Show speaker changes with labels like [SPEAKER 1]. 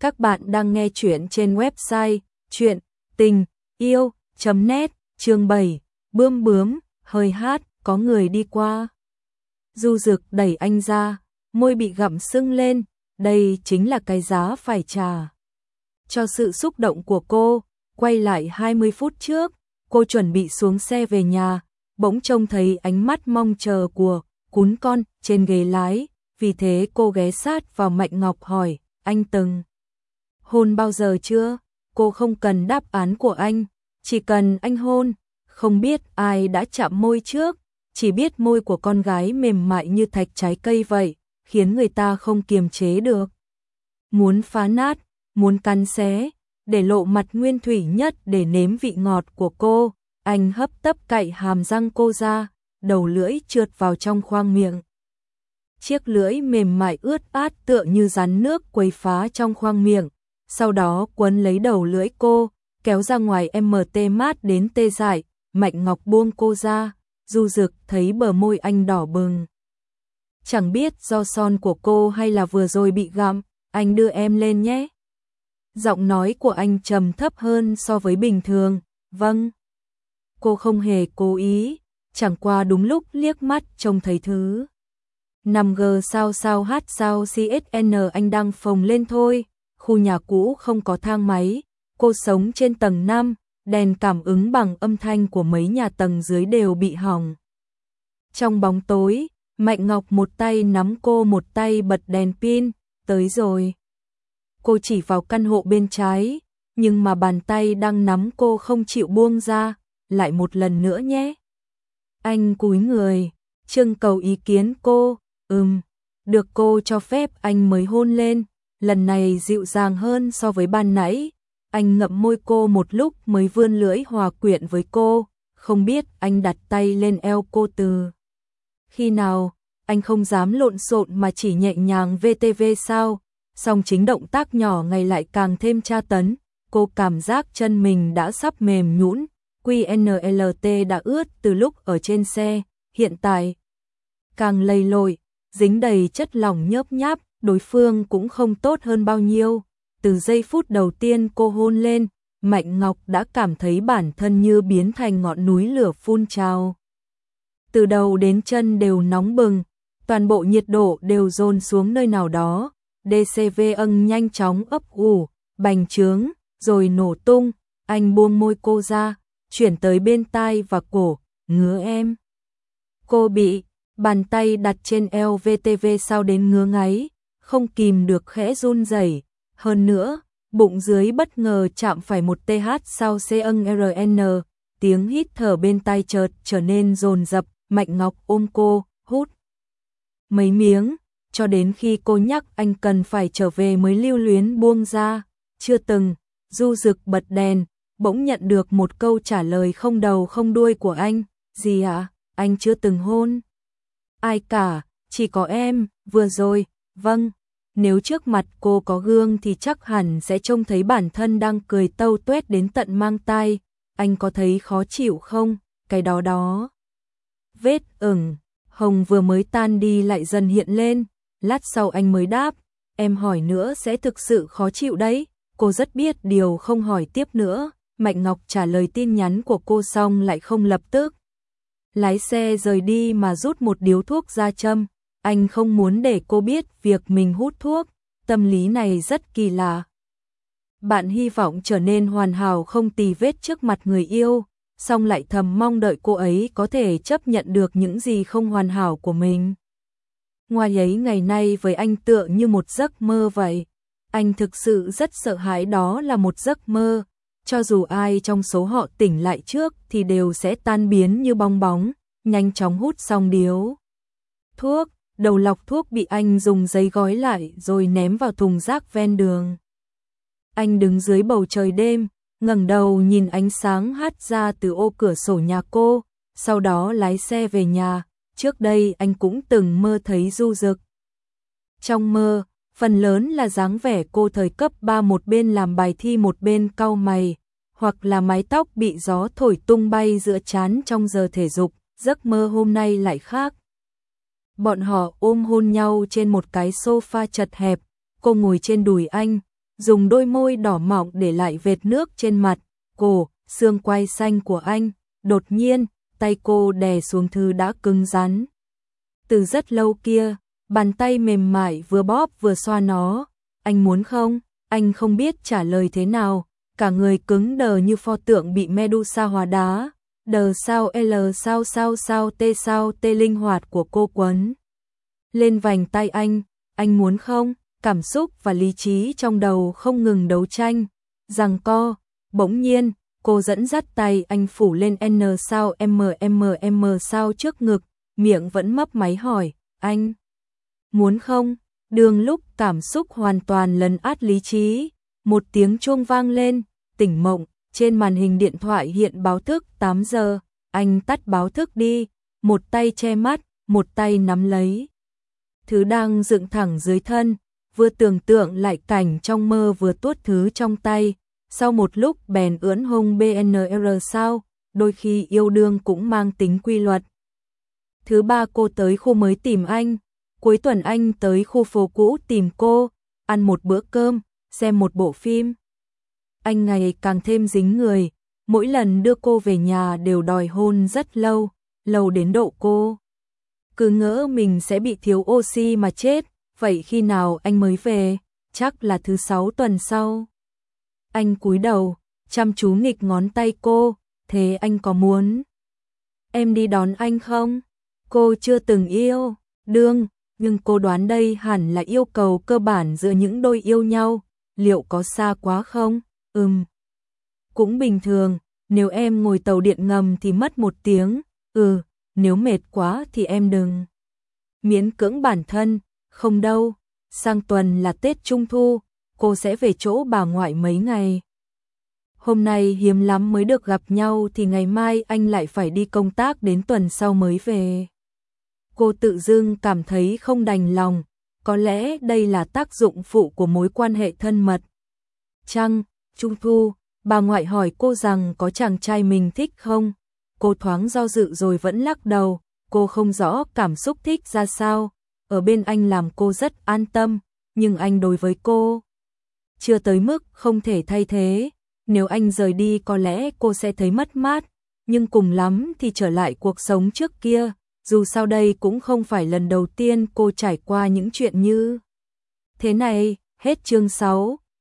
[SPEAKER 1] Các bạn đang nghe chuyện trên website chuyện tình yêu.net chương 7 Bươm bướm, hơi hát, có người đi qua. Du dực đẩy anh ra, môi bị gặm sưng lên, đây chính là cái giá phải trả. Cho sự xúc động của cô, quay lại 20 phút trước, cô chuẩn bị xuống xe về nhà, bỗng trông thấy ánh mắt mong chờ của cún con trên ghế lái, vì thế cô ghé sát vào Mạnh Ngọc hỏi, anh từng hôn bao giờ chưa? Cô không cần đáp án của anh, chỉ cần anh hôn, không biết ai đã chạm môi trước, chỉ biết môi của con gái mềm mại như thạch trái cây vậy, khiến người ta không kiềm chế được. Muốn phá nát, muốn cắn xé, để lộ mặt nguyên thủy nhất để nếm vị ngọt của cô, anh hấp tấp cậy hàm răng cô ra, đầu lưỡi trượt vào trong khoang miệng. Chiếc lưỡi mềm mại ướt át tựa như rắn nước quấy phá trong khoang miệng, sau đó quấn lấy đầu lưỡi cô, kéo ra ngoài MT mát đến tê dại, Mạnh Ngọc buông cô ra, du dực thấy bờ môi anh đỏ bừng. Chẳng biết do son của cô hay là vừa rồi bị gặm, anh đưa em lên nhé. Giọng nói của anh trầm thấp hơn so với bình thường, vâng. Cô không hề cố ý, chẳng qua đúng lúc liếc mắt trông thấy thứ. 5G sao sao hát sao CSN anh đang phồng lên thôi, khu nhà cũ không có thang máy, cô sống trên tầng 5, đèn cảm ứng bằng âm thanh của mấy nhà tầng dưới đều bị hỏng. Trong bóng tối, Mạnh Ngọc một tay nắm cô một tay bật đèn pin, tới rồi. Cô chỉ vào căn hộ bên trái, nhưng mà bàn tay đang nắm cô không chịu buông ra, lại một lần nữa nhé. Anh cúi người, trưng cầu ý kiến cô, ừm, được cô cho phép anh mới hôn lên, lần này dịu dàng hơn so với ban nãy. Anh ngậm môi cô một lúc mới vươn lưỡi hòa quyện với cô, không biết anh đặt tay lên eo cô từ. Khi nào, anh không dám lộn xộn mà chỉ nhẹ nhàng VTV sao, song chính động tác nhỏ ngày lại càng thêm tra tấn, cô cảm giác chân mình đã sắp mềm nhũn, QNLT đã ướt từ lúc ở trên xe, hiện tại càng lầy lội, dính đầy chất lỏng nhớp nháp, đối phương cũng không tốt hơn bao nhiêu. Từ giây phút đầu tiên cô hôn lên, Mạnh Ngọc đã cảm thấy bản thân như biến thành ngọn núi lửa phun trào. Từ đầu đến chân đều nóng bừng, toàn bộ nhiệt độ đều dồn xuống nơi nào đó, DCV ân nhanh chóng ấp ủ, bành trướng, rồi nổ tung, anh buông môi cô ra, chuyển tới bên tai và cổ, ngứa em. Cô bị, bàn tay đặt trên eo VTV sao đến ngứa ngáy, không kìm được khẽ run rẩy. Hơn nữa, bụng dưới bất ngờ chạm phải một TH sau CNRN, tiếng hít thở bên tai chợt trở nên dồn dập, Mạnh Ngọc ôm cô, hút mấy miếng, cho đến khi cô nhắc anh cần phải trở về mới lưu luyến buông ra, chưa từng, du rực bật đèn, bỗng nhận được một câu trả lời không đầu không đuôi của anh, gì ạ, à? anh chưa từng hôn. Ai cả, chỉ có em, vừa rồi, vâng. Nếu trước mặt cô có gương thì chắc hẳn sẽ trông thấy bản thân đang cười tâu tuét đến tận mang tai. Anh có thấy khó chịu không? Cái đó đó. Vết ửng, hồng vừa mới tan đi lại dần hiện lên. Lát sau anh mới đáp. Em hỏi nữa sẽ thực sự khó chịu đấy. Cô rất biết điều không hỏi tiếp nữa. Mạnh Ngọc trả lời tin nhắn của cô xong lại không lập tức. Lái xe rời đi mà rút một điếu thuốc ra châm. Anh không muốn để cô biết việc mình hút thuốc, tâm lý này rất kỳ lạ. Bạn hy vọng trở nên hoàn hảo không tì vết trước mặt người yêu, song lại thầm mong đợi cô ấy có thể chấp nhận được những gì không hoàn hảo của mình. Ngoài ấy ngày nay với anh tựa như một giấc mơ vậy. Anh thực sự rất sợ hãi đó là một giấc mơ, cho dù ai trong số họ tỉnh lại trước thì đều sẽ tan biến như bong bóng, nhanh chóng hút xong điếu. Thuốc, đầu lọc thuốc bị anh dùng giấy gói lại rồi ném vào thùng rác ven đường. Anh đứng dưới bầu trời đêm, ngẩng đầu nhìn ánh sáng hát ra từ ô cửa sổ nhà cô, sau đó lái xe về nhà, trước đây anh cũng từng mơ thấy du dực. Trong mơ, phần lớn là dáng vẻ cô thời cấp 3 một bên làm bài thi một bên cau mày, hoặc là mái tóc bị gió thổi tung bay giữa chán trong giờ thể dục, giấc mơ hôm nay lại khác. Bọn họ ôm hôn nhau trên một cái sofa chật hẹp, cô ngồi trên đùi anh, dùng đôi môi đỏ mọng để lại vệt nước trên mặt, cổ, xương quai xanh của anh. Đột nhiên, tay cô đè xuống thứ đã cứng rắn. Từ rất lâu kia, bàn tay mềm mại vừa bóp vừa xoa nó. Anh muốn không? Anh không biết trả lời thế nào, cả người cứng đờ như pho tượng bị Medusa hóa đá. Đờ sao L sao sao sao T sao T linh hoạt của cô quấn. Lên vành tay anh, anh muốn không? Cảm xúc và lý trí trong đầu không ngừng đấu tranh, rằng co, bỗng nhiên, cô dẫn dắt tay anh phủ lên N sao M M M sao trước ngực, miệng vẫn mấp máy hỏi, anh muốn không? Đường lúc cảm xúc hoàn toàn lấn át lý trí, một tiếng chuông vang lên, tỉnh mộng, trên màn hình điện thoại hiện báo thức 8 giờ, anh tắt báo thức đi, một tay che mắt, một tay nắm lấy. Thứ đang dựng thẳng dưới thân, vừa tưởng tượng lại cảnh trong mơ vừa tuốt thứ trong tay, sau một lúc bèn ưỡn hông BNR sao, đôi khi yêu đương cũng mang tính quy luật. Thứ ba cô tới khu mới tìm anh, cuối tuần anh tới khu phố cũ tìm cô, ăn một bữa cơm, xem một bộ phim. Anh ngày càng thêm dính người, mỗi lần đưa cô về nhà đều đòi hôn rất lâu, lâu đến độ cô. Cứ ngỡ mình sẽ bị thiếu oxy mà chết, vậy khi nào anh mới về? Chắc là thứ sáu tuần sau. Anh cúi đầu, chăm chú nghịch ngón tay cô, thế anh có muốn? Em đi đón anh không? Cô chưa từng yêu, đương, nhưng cô đoán đây hẳn là yêu cầu cơ bản giữa những đôi yêu nhau, liệu có xa quá không? Ừm. Cũng bình thường, nếu em ngồi tàu điện ngầm thì mất một tiếng, ừ, nếu mệt quá thì em đừng. Miễn cưỡng bản thân, không đâu, sang tuần là Tết Trung Thu, cô sẽ về chỗ bà ngoại mấy ngày. Hôm nay hiếm lắm mới được gặp nhau thì ngày mai anh lại phải đi công tác đến tuần sau mới về. Cô tự dưng cảm thấy không đành lòng, có lẽ đây là tác dụng phụ của mối quan hệ thân mật. Trăng, Trung Thu, bà ngoại hỏi cô rằng có chàng trai mình thích không? Cô thoáng do dự rồi vẫn lắc đầu, cô không rõ cảm xúc thích ra sao, ở bên anh làm cô rất an tâm, nhưng anh đối với cô chưa tới mức không thể thay thế, nếu anh rời đi có lẽ cô sẽ thấy mất mát, nhưng cùng lắm thì trở lại cuộc sống trước kia, dù sao đây cũng không phải lần đầu tiên cô trải qua những chuyện như thế này. Hết chương 6,